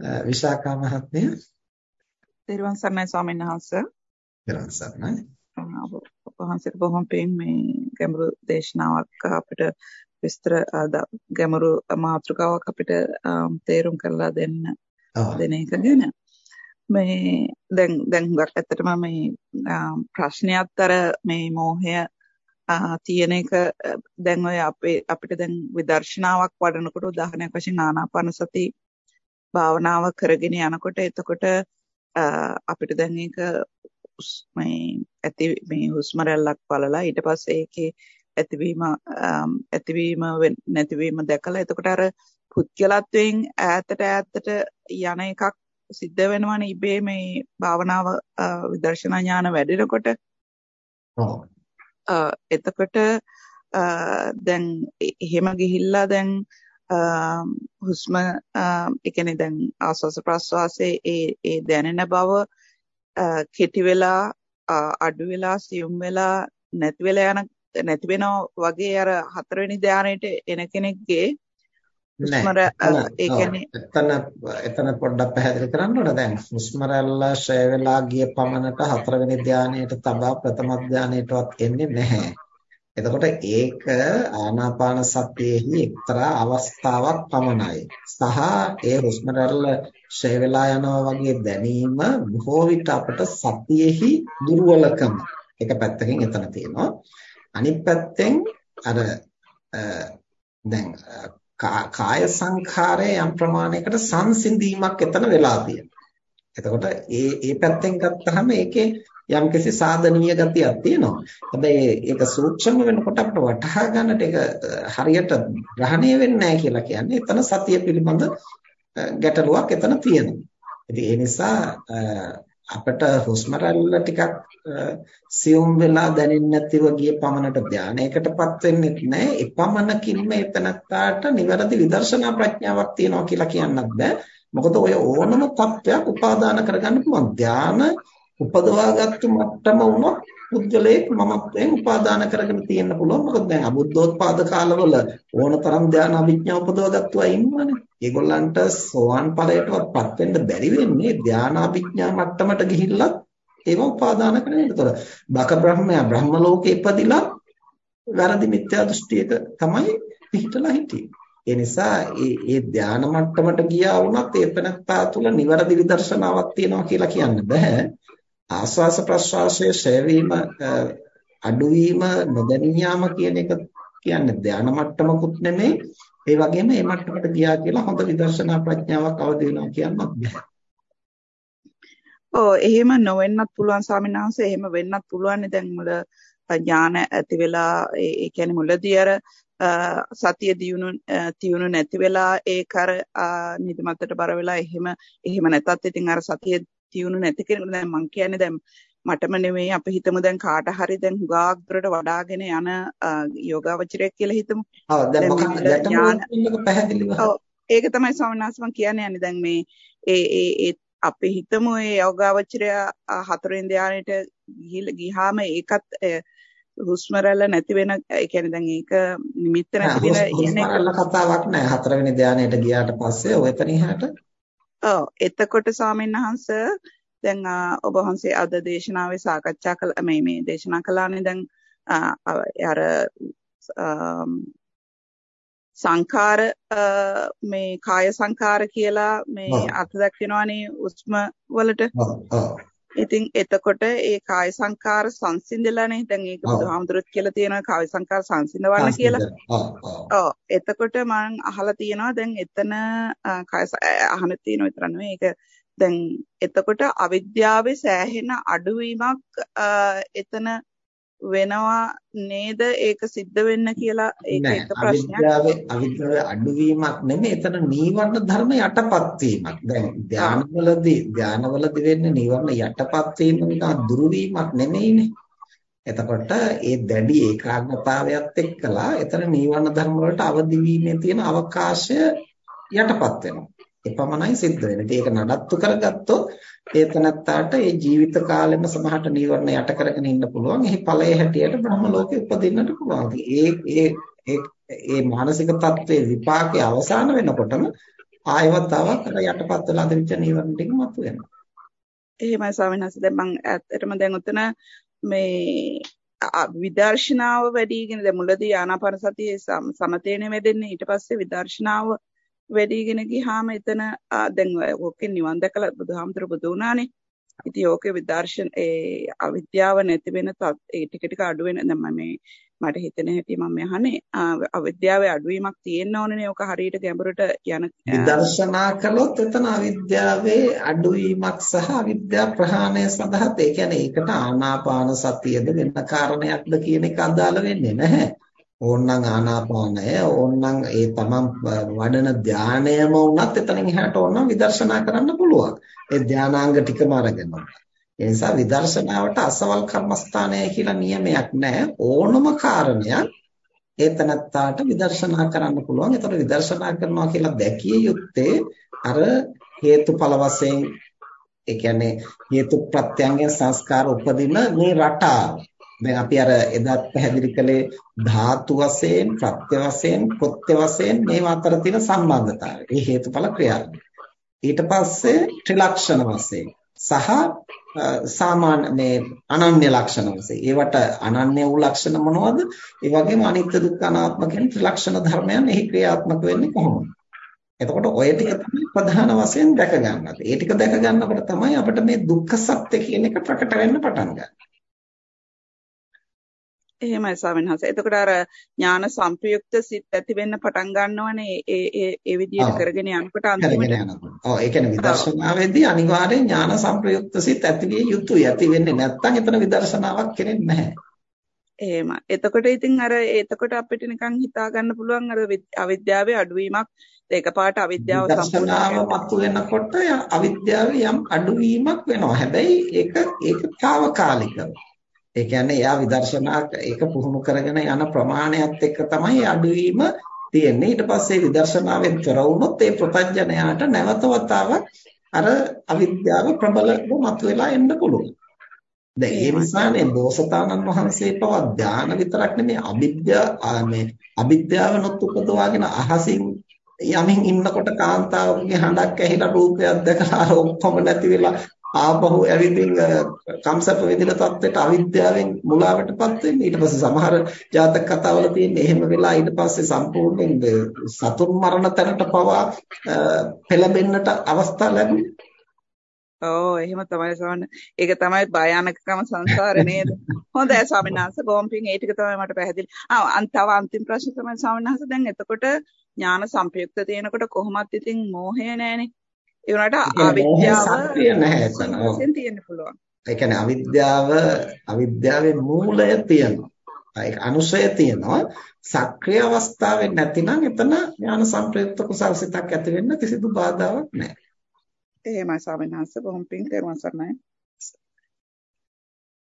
විශාඛා මහත්මිය දේරුවන් සර්ණයි ස්වාමීන් වහන්සේ. දේරුවන් සර්ණයි. වහන්සේට බොහොම පින් මේ ගැඹුරු දේශනාවක් අපිට විස්තර ගැඹුරු මාතෘකාවක් අපිට තේරුම් කරලා දෙන්න දෙන එක ගැන. මේ දැන් දැන් හුඟක් ඇත්තටම මේ ප්‍රශ්නයත්තර මේ මෝහය තියෙන එක දැන් ඔය අපේ අපිට දැන් විදර්ශනාවක් වඩනකොට උදාහරණයක් වශයෙන් ආනාපාන සති භාවනාව කරගෙන යනකොට එතකොට අපිට දැන් ඒක මේ ඇති මේ හුස්ම රැල්ලක් බලලා ඊට පස්සේ ඒකේ ඇතිවීම ඇතිවීම නැතිවීම දැකලා එතකොට අර පුද්ගලත්වයෙන් ඈතට ඈතට යන එකක් සිද්ධ වෙනවනේ ඉබේ මේ භාවනාව විදර්ශනා ඥාන වැඩෙනකොට. එතකොට දැන් එහෙම ගිහිල්ලා දැන් හුස්ම ඒ කියන්නේ දැන් ආස්වාස ප්‍රස්වාසයේ ඒ ඒ දැනෙන බව කෙටි වෙලා අඩු වෙලා සියුම් වෙලා නැති වෙලා යන නැති වෙනවා වගේ අර හතරවෙනි ධානයේට එන කෙනෙක්ගේ හුස්ම ඒ කියන්නේ එතන එතන පොඩ්ඩක් පැහැදිලි කරන්න ඕන. දැන් හුස්ම රැල්ල ෂය වෙලා ගිය පමණට හතරවෙනි ධානයේට තබා ප්‍රථම ධානයේටවත් එන්නේ නැහැ එතකොට ඒක ආනාපාන සතියෙහි එක්තරා අවස්ථාවක් පමණයි. සහ ඒ හුස්ම රැල්ල ෂේ වෙලා යනවා වගේ දැනීම බොහෝ විට අපට සතියෙහි දුර්වලකම එක පැත්තකින් එතන තියෙනවා. අනිත් පැත්තෙන් අර දැන් කාය සංඛාරයේ යම් ප්‍රමාණයකට සංසිඳීමක් එතන වෙලා තියෙනවා. එතකොට ඒ ඒ පැත්තෙන් ගත්තහම ඒකේ යම්කිසි සාධනීය ගතියක් තියෙනවා. හැබැයි ඒක සූක්ෂම වෙනකොට අපිට වටහා ගන්නට ඒක හරියට ග්‍රහණය වෙන්නේ නැහැ කියලා කියන්නේ එතන සතිය පිළිබඳ ගැටලුවක් එතන තියෙනවා. ඉතින් ඒ නිසා අපිට හුස්ම රැල්ල ටිකක් සියුම් වෙලා දැනෙන්නේ නැතිව ගිය පමණට ධානයකටපත් වෙන්නේ නැහැ. ඒ පමණකින්ම එතනත්තාට නිවැරදි විදර්ශනා ප්‍රඥාවක් තියෙනවා කියලා කියන්නත් බෑ. මොකද ඔය ඕනම තත්වයක් උපාදාන කරගන්න පුළුවන්. ධාන උපදවාගත්තු මට්ටම වුණොත් පුද්ගලයෙක් මමත්වයෙන් උපාදාන කරගෙන තියෙන්න පුළුවන්. මොකද දැන් අබුද්ධෝත්පාද කාලවල ඕනතරම් ධාන අභිඥා උපදවගත්තු අය ඉන්නවනේ. ඒගොල්ලන්ට සෝවාන් ඵලයටවත්පත් වෙන්න බැරි වෙන්නේ ධාන අභිඥා මට්ටමට ගිහිල්ලත් ඒව උපාදාන කරගෙන. ඒතකොට බක බ්‍රහ්මයා බ්‍රහ්ම ලෝකේ ඉපදිලා වැරදි මිත්‍යා දෘෂ්ටියක තමයි පිහිටලා හිටියේ. ඒ නිසා මේ මේ ධාන මට්ටමට ගියා වුණත් ඒ තනත්තා තුළ නිවැරදි විදර්ශනාවක් තියෙනවා කියලා කියන්න බෑ. ආස්වාස ප්‍රස්වාසයේ ශේවීම අඩුවීම නොදැනියාම කියන එක කියන්නේ ධානා මට්ටමකුත් නෙමෙයි. ඒ වගේම මේ මට්ටමට ගියා කියලා හොඳ විදර්ශනා ප්‍රඥාවක් අවදි වෙනවා කියන්නත් බෑ. ඔව් එහෙම නොවෙන්නත් පුළුවන් ස්වාමීන් වහන්සේ. එහෙම වෙන්නත් පුළුවන්. දැන් මුල ඥාන ඇති වෙලා ඒ කියන්නේ මුලදී අර සතිය දියුණු තියුණු නැති වෙලා ඒක අර නිදිමතට බර වෙලා එහෙම එහෙම නැතත් ඉතින් අර සතිය තියුණු නැති කෙනෙකුට දැන් මං කියන්නේ දැන් මටම නෙමෙයි අපි හිතමු දැන් කාට හරි දැන් හුඟක් දුරට වඩාගෙන යන යෝගාවචරයක් කියලා හිතමු. ඔව් දැන් මොකක්ද ගැටලුවක් පැහැදිලිව. ඔව් ඒක තමයි ස්වාමීන් වහන්සේ මං කියන්නේ යන්නේ දැන් මේ ඒ ඒ ඒ අපි හිතමු ඒ යෝගාවචරය හතරෙන් ධානයට ගිහාම ඒකත් හුස්ම රැල්ල නැති වෙන ඒ කියන්නේ දැන් ඒක නිමිත්ත නැති වෙන ඉන්නේ කතාවක් නෑ හතරවෙනි ධානයට ගියාට පස්සේ ඔය එතන ඉහට ඔව්. එතකොට ස්වාමීන් වහන්සේ දැන් ඔබ වහන්සේ අද දේශනාවේ සාකච්ඡා කළ මේ මේ දේශනා කළානේ දැන් අර සංඛාර මේ කාය සංඛාර කියලා මේ අර්ථ දක්වනවානේ උස්ම වලට. ඉතින් එතකොට ඒ කාය සංකාර සංසිඳලානේ දැන් ඒක බුදුහාමුදුරුවෝ කියලා තියෙනවා කාය සංකාර සංසිඳවන්න කියලා. ඔව්. එතකොට මම අහලා තියෙනවා දැන් එතන කාය අහන තියෙන විතර නෙවෙයි. ඒක දැන් එතකොට අවිද්‍යාවේ සෑහෙන අඩුවීමක් එතන වෙනවා නේද ඒක සිද්ධ වෙන්න කියලා ඒක එක ප්‍රශ්නයක්. අවිද්‍යාවේ අවිද්‍යාවේ අඩුවීමක් නෙමෙයි එතන නීවරණ ධර්ම යටපත් වීමක්. දැන් ධානවලදී ධානවලදී වෙන්නේ නීවරණ යටපත් වීම නිසා දුරු වීමක් නෙමෙයිනේ. එතකොට ඒ දැඩි ඒකාග්‍රතාවයත් එක්කලා එතන නීවරණ ධර්ම වලට අවදි වීමේ තියෙන අවකාශය යටපත් වෙනවා. එපමණයි සිද්ධ වෙන්නේ. ඒක නඩත්තු කරගත්තොත් ඒ තනත්තාට ඒ ජීවිත කාලෙම සමහරට නීවරණ යට කරගෙන ඉන්න පුළුවන්. එහි ඵලයේ හැටියට බ්‍රහ්ම ලෝකෙ උපදින්නට පුළුවන්. ඒ ඒ ඒ ඒ මානසික தત્ත්වයේ විපාකයේ අවසාන වෙනකොටම ආයවත් ආවක් අර යටපත් වෙලා දෙවිච්ච නීවරණ ටික මතුවෙනවා. එහෙමයි ස්වාමීන් වහන්සේ දැන් මම ඇත්තටම දැන් උතන මේ විදර්ශනාව වැඩිගෙන දැන් මුලදී ආනාපාන සතියේ සමතේනේ වෙදෙන්නේ ඊට පස්සේ විදර්ශනාව වැඩිගෙන ගියාම එතන දැන් ඔකේ නිවන් දැකලා බුදුහාමුදුර බුදු වුණානේ. ඉතින් ඕකේ විදර්ශන ඒ අවිද්‍යාව නැති වෙන ඒ ටික ටික අඩු වෙන දැන් මම මේ මට හිතෙන හැටි මම අහන්නේ. අවිද්‍යාවේ අඩුවීමක් තියෙන්න ඕනනේ ඕක හරියට ගැඹුරට යන විදර්ශනා කළොත් එතන අවිද්‍යාවේ අඩුවීමක් සහ අවිද්‍යා ප්‍රහාණය සඳහා ඒ කියන්නේ ඒකට ආනාපාන සතියද වෙන කාරණයක්ද කියන එක අදාළ වෙන්නේ නැහැ. ඕන්නම් ආනාපානය ඕන්නම් ඒ තමන් වඩන ධානයම වුණත් එතනින් එහාට ඕන්නම් විදර්ශනා කරන්න පුළුවන්. ඒ ධානාංග ටිකම අරගෙන. ඒ නිසා විදර්ශනාවට අසවල් කර්මස්ථානය කියලා නියමයක් නැහැ. ඕනම කාරණයක් ඒතනත්තාට විදර්ශනා කරන්න පුළුවන්. ඒතර විදර්ශනා කරනවා කියලා දැකිය යුත්තේ අර හේතුඵල වශයෙන් ඒ කියන්නේ හේතු ප්‍රත්‍යංග සංස්කාර උපදින මේ රටාව දැන් අපි අර එදත් පැහැදිලි කළේ ධාතු වශයෙන් ප්‍රත්‍ය වශයෙන් කොත්‍ය වශයෙන් මේවා අතර තියෙන සම්බන්ධතාවය. මේ හේතුඵල ක්‍රියාවලිය. ඊට පස්සේ ත්‍රිලක්ෂණ වශයෙන් සහ සාමාන්‍ය මේ අනන්‍ය ලක්ෂණ වශයෙන්. ඒවට අනන්‍ය වූ ලක්ෂණ මොනවද? ඒ වගේම අනිත්‍ය දුක්ඛ අනාත්ම කියන ත්‍රිලක්ෂණ ධර්මයන් එහි ක්‍රියාත්මක වෙන්නේ කොහොමද? එතකොට ඔය ටික තමයි ප්‍රධාන වශයෙන් දැක ගන්නත්. ඒ ටික දැක ගන්නකොට තමයි අපිට මේ දුක්ඛ සත්‍ය කියන එක ප්‍රකට වෙන්න පටන් ගන්නේ. එහෙමයි ස්වාමීන් වහන්සේ. එතකොට අර ඥාන සංප්‍රයුක්ත සිත් ඇති වෙන්න පටන් ගන්නවනේ ඒ ඒ ඒ විදිහට කරගෙන යනකොට අන්තිමට. ඔව් ඒ කියන්නේ විදර්ශනාවේදී අනිවාර්යෙන් ඥාන සංප්‍රයුක්ත සිත් ඇති විය යුතුයි. ඇති වෙන්නේ නැත්නම් එතන විදර්ශනාවක් කෙරෙන්නේ නැහැ. එහෙම. එතකොට ඉතින් අර එතකොට අපිට නිකන් හිතා ගන්න පුළුවන් අර අවිද්‍යාවේ අඩුවීමක් එකපාරට අවිද්‍යාව සම්පූර්ණව මතු වෙනකොට අවිද්‍යාවේ යම් අඩුවීමක් වෙනවා. හැබැයි ඒක ඒක తాවකාලිකව. ඒ කියන්නේ එයා විදර්ශනා ඒක පුහුණු කරගෙන යන ප්‍රමාණයත් එක්ක තමයි අඩුවීම තියෙන්නේ. ඊට පස්සේ විදර්ශනාවෙන් තොර වුණොත් ඒ ප්‍රත්‍යඥයාට නැවත වතාවක් අර අවිද්‍යාව ප්‍රබලව මතුවලා එන්න පුළුවන්. දැන් ඒ නිසානේ බෝසතාණන් වහන්සේ පවා ධාන විතරක් නෙමෙයි අවිද්‍යාව මේ අවිද්‍යාව නොත් උපදවාගෙන අහසින් යමින් ඉන්නකොට කාන්තාවකගේ හඬක් ඇහිලා රූපයක් දැකලා අර ඔක්කොම නැති වෙලා ආපහු ඇවිදින් කම්සප්ප විදින තත්ත්වයට අවිද්‍යාවෙන් මුලාවටපත් වෙන්නේ ඊට පස්සේ සමහර ජාතක කතාවල තියෙන්නේ එහෙම වෙලා ඊට පස්සේ සම්පූර්ණයෙන් සතුන් මරණ තැනට පවා පෙළඹෙන්නට අවස්ථා ලැබුණේ ඔව් එහෙම තමයි සවන්න. ඒක තමයි භයානකකම සංසාරේ නේද? හොඳයි ස්වාමීන් වහන්සේ බොම් පිං ඒ ටික තමයි මට පැහැදිලි. ආ අන්තව අන්තිම ප්‍රශ්න තමයි ස්වාමීන් වහන්සේ දැන් එතකොට ඥාන සංපයුක්ත තියෙනකොට කොහොමත් ඉතින් මෝහය නැහනේ. ඒ වුණාට අවිද්‍යාව තියෙන්න පුළුවන්. ඒ කියන්නේ අවිද්‍යාව අවිද්‍යාවේ මූලය තියෙනවා. ඒක අනුශය තියෙනවා. සක්‍රිය අවස්ථාවේ නැතිනම් එතන ඥාන සංප්‍රයුක්ත කුසල් සිතක් ඇති වෙන්න කිසිදු බාධාවක් නැහැ. එහෙමයි ස්වාමීන් වහන්සේ බොහොම පිං තෙරුවන් සරණයි.